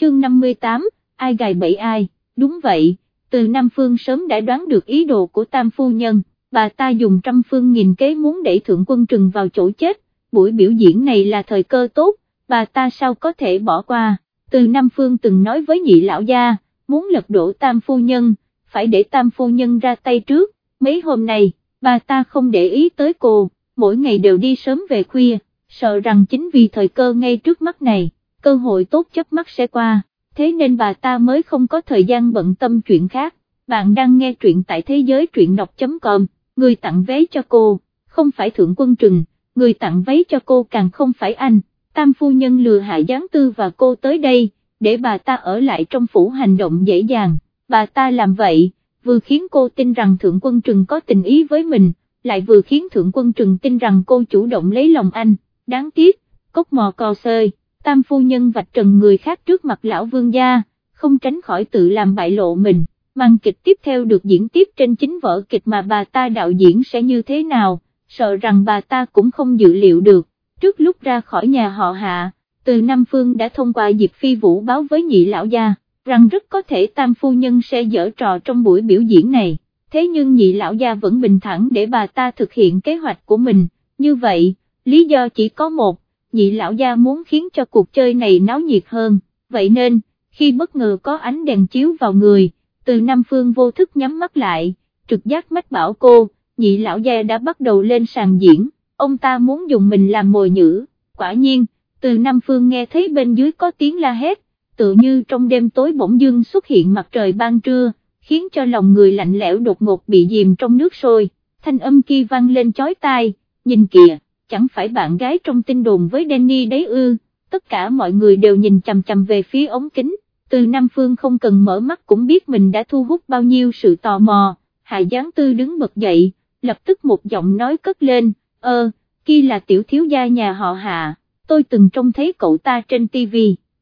chương 58, ai gài bẫy ai, đúng vậy, từ Nam Phương sớm đã đoán được ý đồ của Tam Phu Nhân, bà ta dùng trăm phương nghìn kế muốn đẩy Thượng Quân Trừng vào chỗ chết, buổi biểu diễn này là thời cơ tốt, bà ta sao có thể bỏ qua, từ Nam Phương từng nói với nhị lão gia, muốn lật đổ Tam Phu Nhân, phải để Tam Phu Nhân ra tay trước, mấy hôm nay, bà ta không để ý tới cô, mỗi ngày đều đi sớm về khuya, sợ rằng chính vì thời cơ ngay trước mắt này, cơ hội tốt chớp mắt sẽ qua, thế nên bà ta mới không có thời gian bận tâm chuyện khác. Bạn đang nghe truyện tại thế giới truyện đọc.com, người tặng vé cho cô, không phải thượng quân trừng, người tặng váy cho cô càng không phải anh, tam phu nhân lừa hại gián tư và cô tới đây, để bà ta ở lại trong phủ hành động dễ dàng, bà ta làm vậy, vừa khiến cô tin rằng thượng quân trừng có tình ý với mình, lại vừa khiến thượng quân trừng tin rằng cô chủ động lấy lòng anh, đáng tiếc, cốc mò cò sơi, tam phu nhân vạch trần người khác trước mặt lão vương gia, không tránh khỏi tự làm bại lộ mình, màn kịch tiếp theo được diễn tiếp trên chính vở kịch mà bà ta đạo diễn sẽ như thế nào, sợ rằng bà ta cũng không dự liệu được, trước lúc ra khỏi nhà họ hạ, từ Nam Phương đã thông qua Diệp Phi Vũ báo với nhị lão gia, rằng rất có thể tam phu nhân sẽ dở trò trong buổi biểu diễn này, thế nhưng nhị lão gia vẫn bình thản để bà ta thực hiện kế hoạch của mình, như vậy, lý do chỉ có một, nhị lão gia muốn khiến cho cuộc chơi này náo nhiệt hơn, vậy nên, khi bất ngờ có ánh đèn chiếu vào người, từ Nam Phương vô thức nhắm mắt lại, trực giác mách bảo cô, nhị lão gia đã bắt đầu lên sàn diễn, ông ta muốn dùng mình làm mồi nhữ, quả nhiên, từ Nam Phương nghe thấy bên dưới có tiếng la hét, tự như trong đêm tối bỗng dưng xuất hiện mặt trời ban trưa, khiến cho lòng người lạnh lẽo đột ngột bị dìm trong nước sôi, thanh âm kia vang lên chói tai, nhìn kìa, chẳng phải bạn gái trong tin đồn với Danny đấy ư, tất cả mọi người đều nhìn chằm chằm về phía ống kính, từ Nam Phương không cần mở mắt cũng biết mình đã thu hút bao nhiêu sự tò mò, Hạ Giáng Tư đứng bật dậy, lập tức một giọng nói cất lên, ờ, ơ, kia là tiểu thiếu gia nhà họ Hạ, tôi từng trông thấy cậu ta trên TV,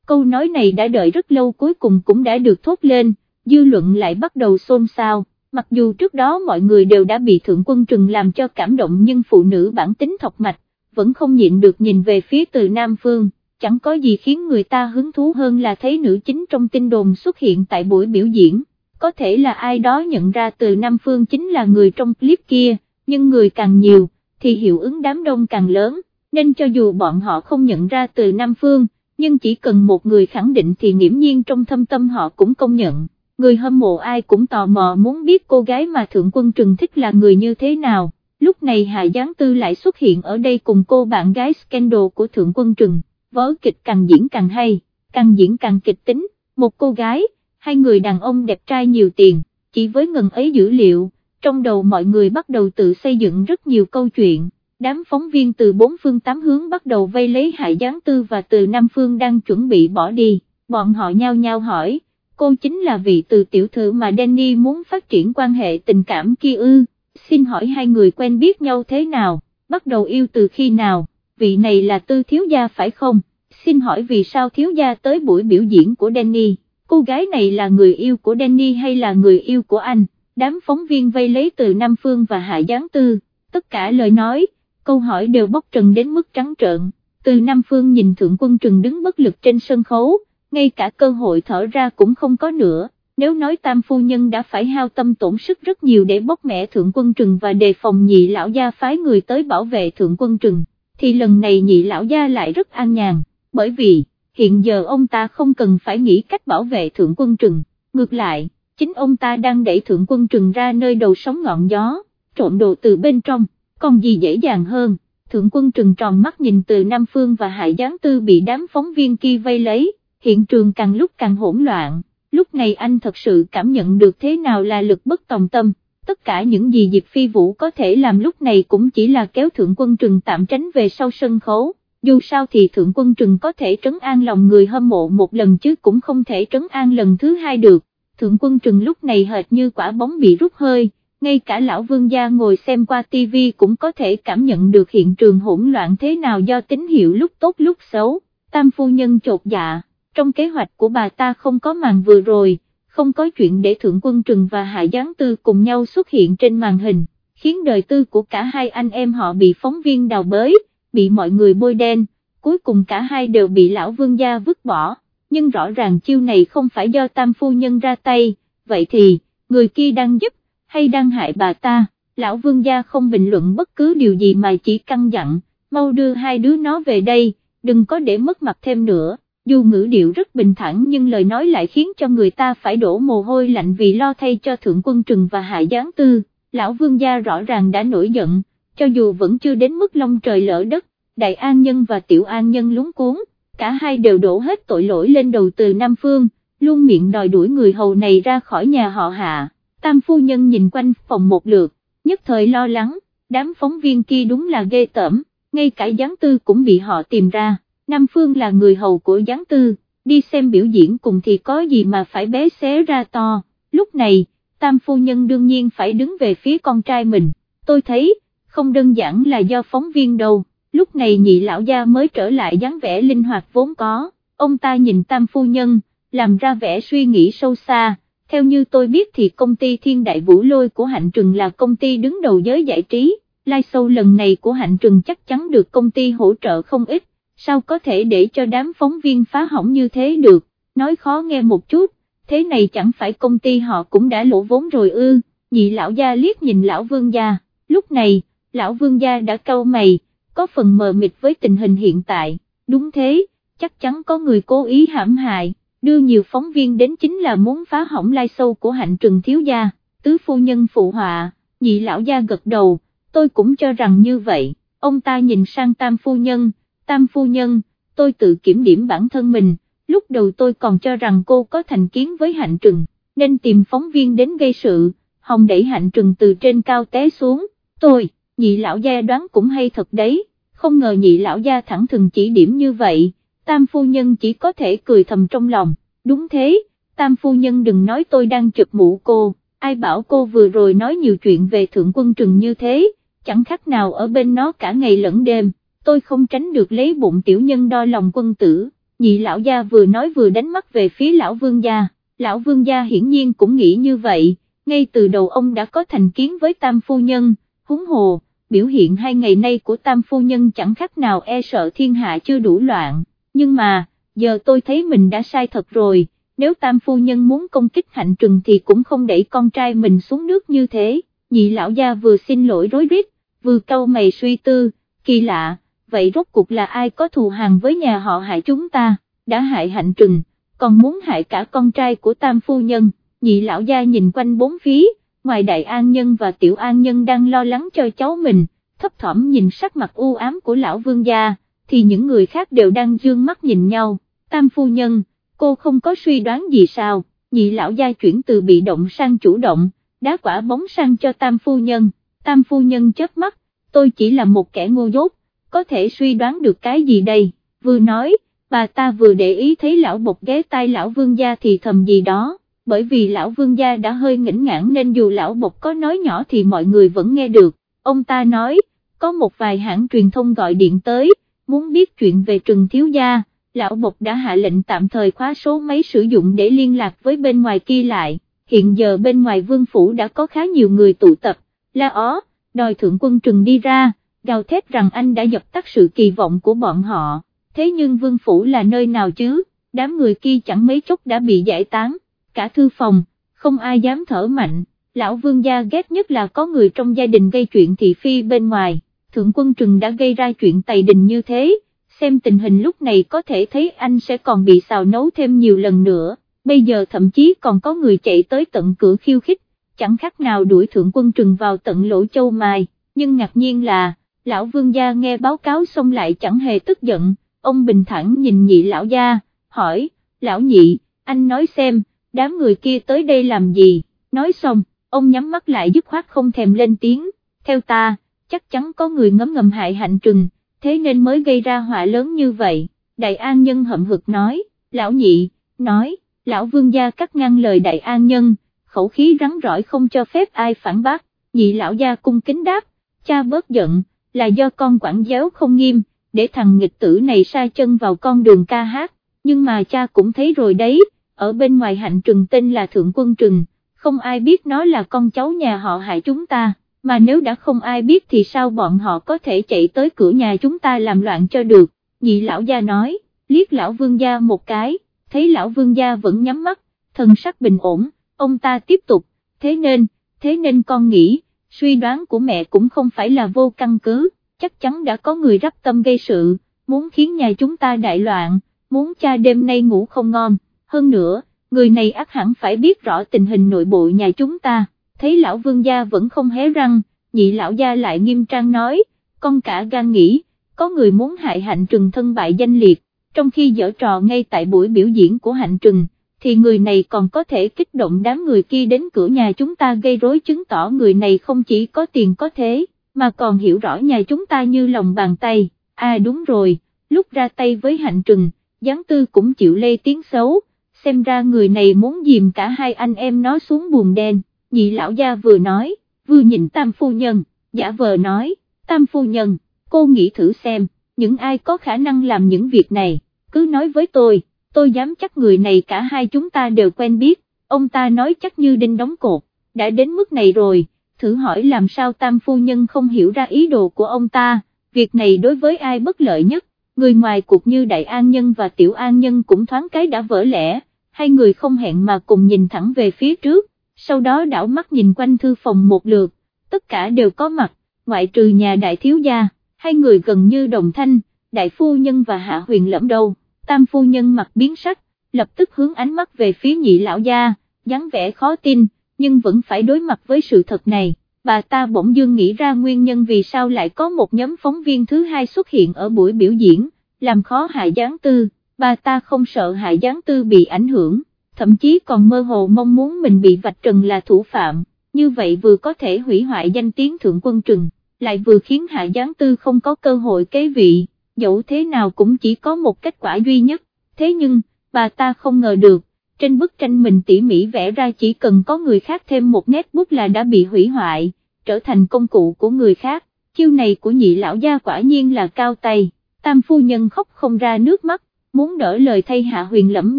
câu nói này đã đợi rất lâu cuối cùng cũng đã được thốt lên, dư luận lại bắt đầu xôn xao. Mặc dù trước đó mọi người đều đã bị thượng quân trừng làm cho cảm động nhưng phụ nữ bản tính thọc mạch, vẫn không nhịn được nhìn về phía từ Nam Phương, chẳng có gì khiến người ta hứng thú hơn là thấy nữ chính trong tin đồn xuất hiện tại buổi biểu diễn, có thể là ai đó nhận ra từ Nam Phương chính là người trong clip kia, nhưng người càng nhiều, thì hiệu ứng đám đông càng lớn, nên cho dù bọn họ không nhận ra từ Nam Phương, nhưng chỉ cần một người khẳng định thì nghiễm nhiên trong thâm tâm họ cũng công nhận người hâm mộ ai cũng tò mò muốn biết cô gái mà Thượng Quân Trừng thích là người như thế nào, lúc này Hạ Giáng Tư lại xuất hiện ở đây cùng cô bạn gái scandal của Thượng Quân Trừng, vở kịch càng diễn càng hay, càng diễn càng kịch tính, một cô gái, hai người đàn ông đẹp trai nhiều tiền, chỉ với ngần ấy dữ liệu, trong đầu mọi người bắt đầu tự xây dựng rất nhiều câu chuyện. Đám phóng viên từ bốn phương tám hướng bắt đầu vây lấy Hạ Giáng Tư và từ Nam Phương đang chuẩn bị bỏ đi, bọn họ nhao nhao hỏi, cô chính là vị từ tiểu thư mà Danny muốn phát triển quan hệ tình cảm kia ư, xin hỏi hai người quen biết nhau thế nào, bắt đầu yêu từ khi nào, vị này là tư thiếu gia phải không, xin hỏi vì sao thiếu gia tới buổi biểu diễn của Danny, cô gái này là người yêu của Danny hay là người yêu của anh, đám phóng viên vây lấy từ Nam Phương và Hạ Giáng Tư, tất cả lời nói, câu hỏi đều bóc trần đến mức trắng trợn, từ Nam Phương nhìn Thượng Quân Trừng đứng bất lực trên sân khấu, ngay cả cơ hội thở ra cũng không có nữa, nếu nói tam phu nhân đã phải hao tâm tổn sức rất nhiều để bóc mẹ thượng quân trừng và đề phòng nhị lão gia phái người tới bảo vệ thượng quân trừng, thì lần này nhị lão gia lại rất an nhàn, bởi vì, hiện giờ ông ta không cần phải nghĩ cách bảo vệ thượng quân trừng, ngược lại, chính ông ta đang đẩy thượng quân trừng ra nơi đầu sóng ngọn gió, trộn đồ từ bên trong, còn gì dễ dàng hơn, thượng quân trừng tròn mắt nhìn từ Nam Phương và Hải Giáng Tư bị đám phóng viên kia vây lấy hiện trường càng lúc càng hỗn loạn, lúc này anh thật sự cảm nhận được thế nào là lực bất tòng tâm, tất cả những gì Diệp Phi Vũ có thể làm lúc này cũng chỉ là kéo Thượng Quân Trừng tạm tránh về sau sân khấu, dù sao thì Thượng Quân Trừng có thể trấn an lòng người hâm mộ một lần chứ cũng không thể trấn an lần thứ hai được, Thượng Quân Trừng lúc này hệt như quả bóng bị rút hơi. Ngay cả lão vương gia ngồi xem qua TV cũng có thể cảm nhận được hiện trường hỗn loạn thế nào do tín hiệu lúc tốt lúc xấu, tam phu nhân chột dạ, trong kế hoạch của bà ta không có màn vừa rồi, không có chuyện để Thượng Quân Trừng và Hạ Giáng Tư cùng nhau xuất hiện trên màn hình, khiến đời tư của cả hai anh em họ bị phóng viên đào bới, bị mọi người bôi đen, cuối cùng cả hai đều bị lão vương gia vứt bỏ, nhưng rõ ràng chiêu này không phải do tam phu nhân ra tay, vậy thì, người kia đang giúp, hay đang hại bà ta, lão vương gia không bình luận bất cứ điều gì mà chỉ căng dặn, mau đưa hai đứa nó về đây, đừng có để mất mặt thêm nữa, dù ngữ điệu rất bình thản nhưng lời nói lại khiến cho người ta phải đổ mồ hôi lạnh vì lo thay cho thượng quân trừng và hạ giáng tư, lão vương gia rõ ràng đã nổi giận, cho dù vẫn chưa đến mức long trời lỡ đất, đại an nhân và tiểu an nhân lúng cuốn, cả hai đều đổ hết tội lỗi lên đầu từ Nam Phương, luôn miệng đòi đuổi người hầu này ra khỏi nhà họ hạ, tam phu nhân nhìn quanh phòng một lượt, nhất thời lo lắng, đám phóng viên kia đúng là ghê tởm, ngay cả gián tư cũng bị họ tìm ra, Nam Phương là người hầu của Giáng tư, đi xem biểu diễn cùng thì có gì mà phải bé xé ra to, lúc này, tam phu nhân đương nhiên phải đứng về phía con trai mình, tôi thấy, không đơn giản là do phóng viên đâu, lúc này nhị lão gia mới trở lại dáng vẻ linh hoạt vốn có, ông ta nhìn tam phu nhân, làm ra vẻ suy nghĩ sâu xa, theo như tôi biết thì công ty Thiên Đại Vũ Lôi của Hạnh Trừng là công ty đứng đầu giới giải trí, live show lần này của Hạnh Trừng chắc chắn được công ty hỗ trợ không ít, sao có thể để cho đám phóng viên phá hỏng như thế được, nói khó nghe một chút, thế này chẳng phải công ty họ cũng đã lỗ vốn rồi ư, nhị lão gia liếc nhìn lão vương gia, lúc này, lão vương gia đã cau mày, có phần mờ mịt với tình hình hiện tại, đúng thế, chắc chắn có người cố ý hãm hại, đưa nhiều phóng viên đến chính là muốn phá hỏng lai sâu của hạnh trừng thiếu gia, tứ phu nhân phụ họa, nhị lão gia gật đầu, tôi cũng cho rằng như vậy, ông ta nhìn sang tam phu nhân, tam phu nhân, tôi tự kiểm điểm bản thân mình, lúc đầu tôi còn cho rằng cô có thành kiến với hạnh trừng, nên tìm phóng viên đến gây sự, hồng đẩy hạnh trừng từ trên cao té xuống, tôi, nhị lão gia đoán cũng hay thật đấy, không ngờ nhị lão gia thẳng thừng chỉ điểm như vậy, tam phu nhân chỉ có thể cười thầm trong lòng, đúng thế, tam phu nhân đừng nói tôi đang chụp mũ cô, ai bảo cô vừa rồi nói nhiều chuyện về thượng quân trừng như thế, chẳng khác nào ở bên nó cả ngày lẫn đêm, tôi không tránh được lấy bụng tiểu nhân đo lòng quân tử, nhị lão gia vừa nói vừa đánh mắt về phía lão vương gia, lão vương gia hiển nhiên cũng nghĩ như vậy, ngay từ đầu ông đã có thành kiến với tam phu nhân, húng hồ, biểu hiện hai ngày nay của tam phu nhân chẳng khác nào e sợ thiên hạ chưa đủ loạn, nhưng mà, giờ tôi thấy mình đã sai thật rồi, nếu tam phu nhân muốn công kích hạnh trừng thì cũng không đẩy con trai mình xuống nước như thế, nhị lão gia vừa xin lỗi rối rít, vừa câu mày suy tư, kỳ lạ, vậy rốt cuộc là ai có thù hàng với nhà họ hại chúng ta, đã hại hạnh trừng, còn muốn hại cả con trai của tam phu nhân, nhị lão gia nhìn quanh bốn phía, ngoài đại an nhân và tiểu an nhân đang lo lắng cho cháu mình, thấp thỏm nhìn sắc mặt u ám của lão vương gia, thì những người khác đều đang dương mắt nhìn nhau, tam phu nhân, cô không có suy đoán gì sao, nhị lão gia chuyển từ bị động sang chủ động, đá quả bóng sang cho tam phu nhân, tam phu nhân chớp mắt, tôi chỉ là một kẻ ngu dốt, có thể suy đoán được cái gì đây, vừa nói, bà ta vừa để ý thấy lão bột ghé tai lão vương gia thì thầm gì đó bởi vì lão vương gia đã hơi ngỉnh ngãn nên dù lão bột có nói nhỏ thì mọi người vẫn nghe được, ông ta nói, có một vài hãng truyền thông gọi điện tới, muốn biết chuyện về trừng thiếu gia, lão bột đã hạ lệnh tạm thời khóa số máy sử dụng để liên lạc với bên ngoài kia lại, hiện giờ bên ngoài vương phủ đã có khá nhiều người tụ tập, la ó, đòi thượng quân trừng đi ra, gào thét rằng anh đã dập tắt sự kỳ vọng của bọn họ, thế nhưng vương phủ là nơi nào chứ, đám người kia chẳng mấy chốc đã bị giải tán. Cả thư phòng, không ai dám thở mạnh, lão vương gia ghét nhất là có người trong gia đình gây chuyện thị phi bên ngoài, thượng quân trừng đã gây ra chuyện tày đình như thế, xem tình hình lúc này có thể thấy anh sẽ còn bị xào nấu thêm nhiều lần nữa, bây giờ thậm chí còn có người chạy tới tận cửa khiêu khích, chẳng khác nào đuổi thượng quân trừng vào tận lỗ châu mai, nhưng ngạc nhiên là, lão vương gia nghe báo cáo xong lại chẳng hề tức giận, ông bình thản nhìn nhị lão gia, hỏi, lão nhị, anh nói xem, đám người kia tới đây làm gì, nói xong, ông nhắm mắt lại dứt khoát không thèm lên tiếng, theo ta, chắc chắn có người ngấm ngầm hại hạnh trừng, thế nên mới gây ra họa lớn như vậy, đại an nhân hậm hực nói, lão nhị, nói, lão vương gia cắt ngang lời đại an nhân, khẩu khí rắn rỏi không cho phép ai phản bác, nhị lão gia cung kính đáp, cha bớt giận, là do con quản giáo không nghiêm, để thằng nghịch tử này sai chân vào con đường ca hát, nhưng mà cha cũng thấy rồi đấy, ở bên ngoài hạnh trừng tên là Thượng Quân Trừng, không ai biết nó là con cháu nhà họ hại chúng ta, mà nếu đã không ai biết thì sao bọn họ có thể chạy tới cửa nhà chúng ta làm loạn cho được, nhị lão gia nói, liếc lão vương gia một cái, thấy lão vương gia vẫn nhắm mắt, thần sắc bình ổn, ông ta tiếp tục, thế nên, thế nên con nghĩ, suy đoán của mẹ cũng không phải là vô căn cứ, chắc chắn đã có người rắp tâm gây sự, muốn khiến nhà chúng ta đại loạn, muốn cha đêm nay ngủ không ngon, hơn nữa, người này ác hẳn phải biết rõ tình hình nội bộ nhà chúng ta, thấy lão vương gia vẫn không hé răng, nhị lão gia lại nghiêm trang nói, con cả gan nghĩ, có người muốn hại hạnh trừng thân bại danh liệt, trong khi dở trò ngay tại buổi biểu diễn của hạnh trừng, thì người này còn có thể kích động đám người kia đến cửa nhà chúng ta gây rối chứng tỏ người này không chỉ có tiền có thế, mà còn hiểu rõ nhà chúng ta như lòng bàn tay, à đúng rồi, lúc ra tay với hạnh trừng, gián tư cũng chịu lê tiếng xấu, xem ra người này muốn dìm cả hai anh em nó xuống buồn đen, nhị lão gia vừa nói, vừa nhìn tam phu nhân, giả vờ nói, tam phu nhân, cô nghĩ thử xem, những ai có khả năng làm những việc này, cứ nói với tôi, tôi dám chắc người này cả hai chúng ta đều quen biết, ông ta nói chắc như đinh đóng cột, đã đến mức này rồi, thử hỏi làm sao tam phu nhân không hiểu ra ý đồ của ông ta, việc này đối với ai bất lợi nhất, người ngoài cuộc như đại an nhân và tiểu an nhân cũng thoáng cái đã vỡ lẽ, hai người không hẹn mà cùng nhìn thẳng về phía trước, sau đó đảo mắt nhìn quanh thư phòng một lượt, tất cả đều có mặt, ngoại trừ nhà đại thiếu gia, hai người gần như đồng thanh, đại phu nhân và hạ huyền lẫm đâu, tam phu nhân mặt biến sắc, lập tức hướng ánh mắt về phía nhị lão gia, dáng vẻ khó tin, nhưng vẫn phải đối mặt với sự thật này. Bà ta bỗng dưng nghĩ ra nguyên nhân vì sao lại có một nhóm phóng viên thứ hai xuất hiện ở buổi biểu diễn, làm khó Hạ gián tư, bà ta không sợ Hạ gián tư bị ảnh hưởng, thậm chí còn mơ hồ mong muốn mình bị vạch trần là thủ phạm, như vậy vừa có thể hủy hoại danh tiếng thượng quân trừng, lại vừa khiến hạ gián tư không có cơ hội kế vị, dẫu thế nào cũng chỉ có một kết quả duy nhất, thế nhưng, bà ta không ngờ được, trên bức tranh mình tỉ mỉ vẽ ra chỉ cần có người khác thêm một nét bút là đã bị hủy hoại, trở thành công cụ của người khác, chiêu này của nhị lão gia quả nhiên là cao tay, tam phu nhân khóc không ra nước mắt, muốn đỡ lời thay hạ huyền lẫm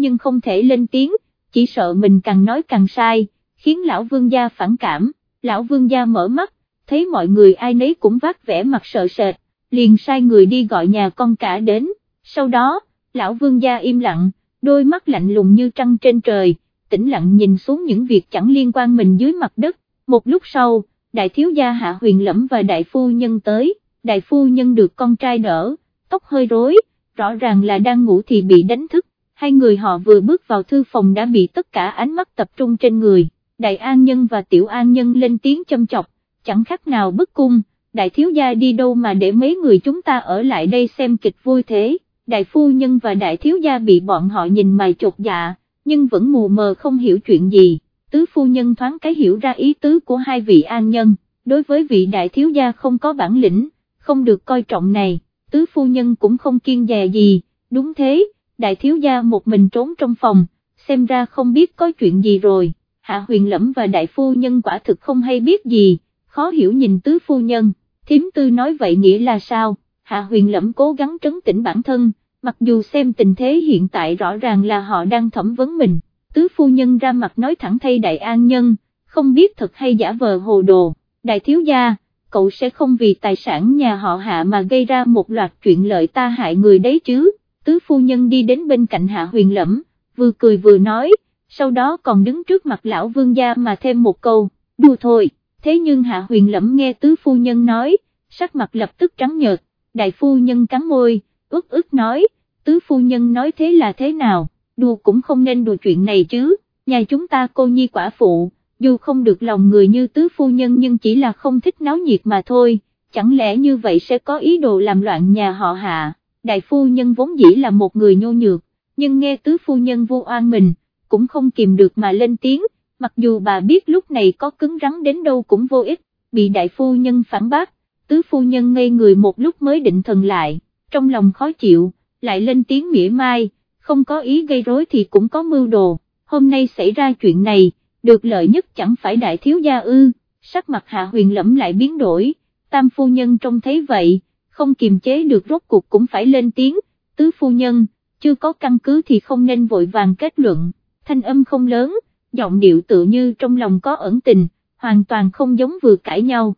nhưng không thể lên tiếng, chỉ sợ mình càng nói càng sai, khiến lão vương gia phản cảm, lão vương gia mở mắt, thấy mọi người ai nấy cũng vác vẻ mặt sợ sệt, liền sai người đi gọi nhà con cả đến, sau đó, lão vương gia im lặng, đôi mắt lạnh lùng như trăng trên trời, tĩnh lặng nhìn xuống những việc chẳng liên quan mình dưới mặt đất, một lúc sau, đại thiếu gia hạ huyền lẫm và đại phu nhân tới, đại phu nhân được con trai đỡ, tóc hơi rối, rõ ràng là đang ngủ thì bị đánh thức, hai người họ vừa bước vào thư phòng đã bị tất cả ánh mắt tập trung trên người, đại an nhân và tiểu an nhân lên tiếng châm chọc, chẳng khác nào bức cung, đại thiếu gia đi đâu mà để mấy người chúng ta ở lại đây xem kịch vui thế, đại phu nhân và đại thiếu gia bị bọn họ nhìn mày chột dạ, nhưng vẫn mù mờ không hiểu chuyện gì, tứ phu nhân thoáng cái hiểu ra ý tứ của hai vị an nhân, đối với vị đại thiếu gia không có bản lĩnh, không được coi trọng này, tứ phu nhân cũng không kiên dè gì, đúng thế, đại thiếu gia một mình trốn trong phòng, xem ra không biết có chuyện gì rồi, hạ huyền lẫm và đại phu nhân quả thực không hay biết gì, khó hiểu nhìn tứ phu nhân, thiếm tư nói vậy nghĩa là sao, hạ huyền lẫm cố gắng trấn tĩnh bản thân, mặc dù xem tình thế hiện tại rõ ràng là họ đang thẩm vấn mình, tứ phu nhân ra mặt nói thẳng thay đại an nhân, không biết thật hay giả vờ hồ đồ, đại thiếu gia, cậu sẽ không vì tài sản nhà họ hạ mà gây ra một loạt chuyện lợi ta hại người đấy chứ, tứ phu nhân đi đến bên cạnh hạ huyền lẫm, vừa cười vừa nói, sau đó còn đứng trước mặt lão vương gia mà thêm một câu, đùa thôi, thế nhưng hạ huyền lẫm nghe tứ phu nhân nói, sắc mặt lập tức trắng nhợt, đại phu nhân cắn môi, ức ức nói, tứ phu nhân nói thế là thế nào, đùa cũng không nên đùa chuyện này chứ, nhà chúng ta cô nhi quả phụ, dù không được lòng người như tứ phu nhân nhưng chỉ là không thích náo nhiệt mà thôi, chẳng lẽ như vậy sẽ có ý đồ làm loạn nhà họ hạ, đại phu nhân vốn dĩ là một người nhô nhược, nhưng nghe tứ phu nhân vô oan mình, cũng không kìm được mà lên tiếng, mặc dù bà biết lúc này có cứng rắn đến đâu cũng vô ích, bị đại phu nhân phản bác, tứ phu nhân ngây người một lúc mới định thần lại, trong lòng khó chịu, lại lên tiếng mỉa mai, không có ý gây rối thì cũng có mưu đồ, hôm nay xảy ra chuyện này, được lợi nhất chẳng phải đại thiếu gia ư, sắc mặt hạ huyền lẫm lại biến đổi, tam phu nhân trông thấy vậy, không kiềm chế được rốt cuộc cũng phải lên tiếng, tứ phu nhân, chưa có căn cứ thì không nên vội vàng kết luận, thanh âm không lớn, giọng điệu tự như trong lòng có ẩn tình, hoàn toàn không giống vừa cãi nhau.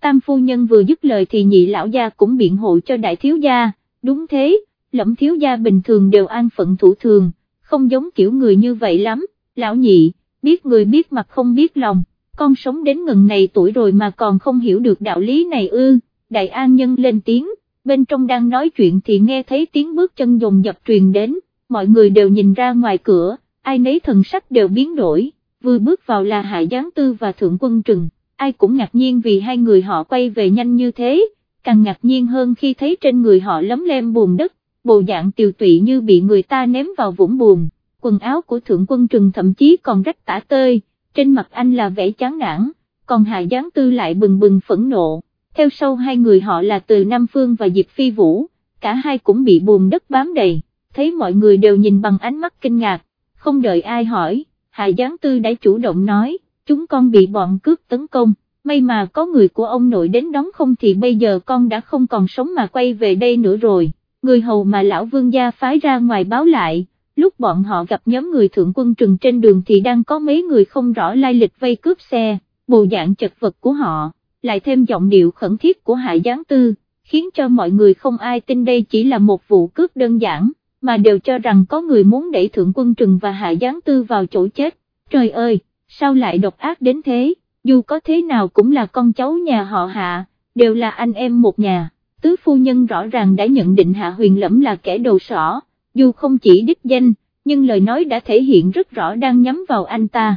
Tam phu nhân vừa dứt lời thì nhị lão gia cũng biện hộ cho đại thiếu gia, đúng thế, lẫm thiếu gia bình thường đều an phận thủ thường, không giống kiểu người như vậy lắm, lão nhị, biết người biết mặt không biết lòng, con sống đến ngần này tuổi rồi mà còn không hiểu được đạo lý này ư, đại an nhân lên tiếng, bên trong đang nói chuyện thì nghe thấy tiếng bước chân dồn dập truyền đến, mọi người đều nhìn ra ngoài cửa, ai nấy thần sắc đều biến đổi, vừa bước vào là Hạ Giáng Tư và Thượng Quân Trừng, ai cũng ngạc nhiên vì hai người họ quay về nhanh như thế, càng ngạc nhiên hơn khi thấy trên người họ lấm lem bùn đất, bộ dạng tiều tụy như bị người ta ném vào vũng bùn, quần áo của Thượng Quân Trừng thậm chí còn rách tả tơi, trên mặt anh là vẻ chán nản, còn Hạ Giáng Tư lại bừng bừng phẫn nộ, theo sau hai người họ là Từ Nam Phương và Diệp Phi Vũ, cả hai cũng bị bùn đất bám đầy, thấy mọi người đều nhìn bằng ánh mắt kinh ngạc, không đợi ai hỏi, Hạ Giáng Tư đã chủ động nói, chúng con bị bọn cướp tấn công, may mà có người của ông nội đến đón không thì bây giờ con đã không còn sống mà quay về đây nữa rồi, người hầu mà lão vương gia phái ra ngoài báo lại, lúc bọn họ gặp nhóm người thượng quân trừng trên đường thì đang có mấy người không rõ lai lịch vây cướp xe, bộ dạng chật vật của họ, lại thêm giọng điệu khẩn thiết của Hạ Giáng Tư, khiến cho mọi người không ai tin đây chỉ là một vụ cướp đơn giản mà đều cho rằng có người muốn đẩy thượng quân trừng và hạ giáng tư vào chỗ chết, trời ơi, sao lại độc ác đến thế, dù có thế nào cũng là con cháu nhà họ hạ, đều là anh em một nhà, tứ phu nhân rõ ràng đã nhận định hạ huyền lẫm là kẻ đầu sỏ, dù không chỉ đích danh, nhưng lời nói đã thể hiện rất rõ đang nhắm vào anh ta,